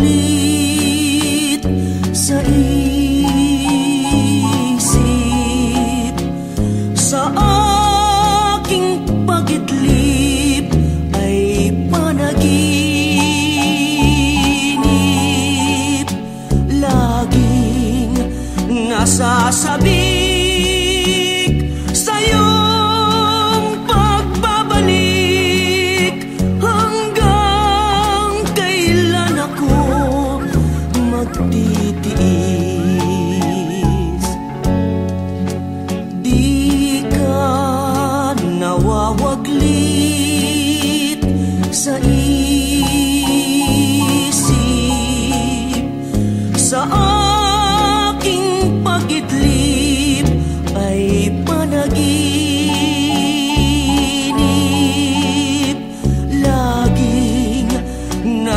ulit sa isip sa aking pagidlip ay panaginip. Laging nasasabi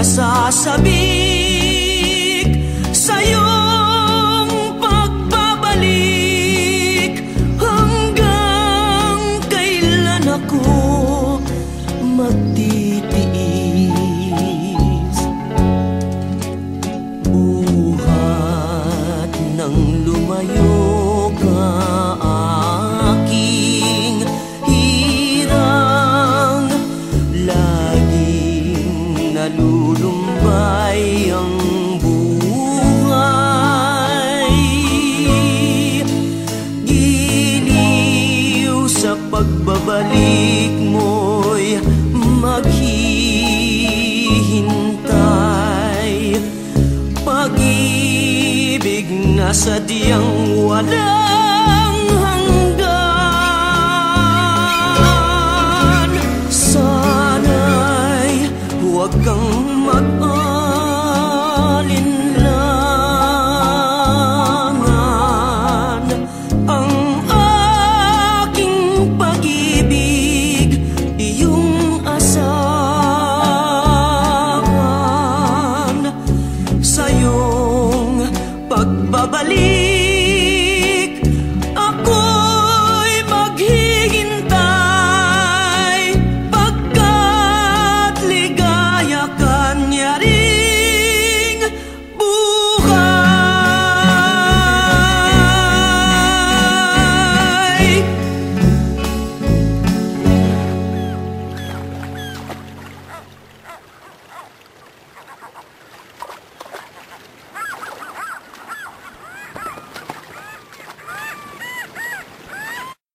nasasabik sa iyong pagbabalik hanggang kailan ako magtitiis. Buhat ng lumayo. pagbabalik mo'y maghihintay. Pag-ibig na sadyang walang babalik Ako'y maghihintay Pagkat ligaya kanyari.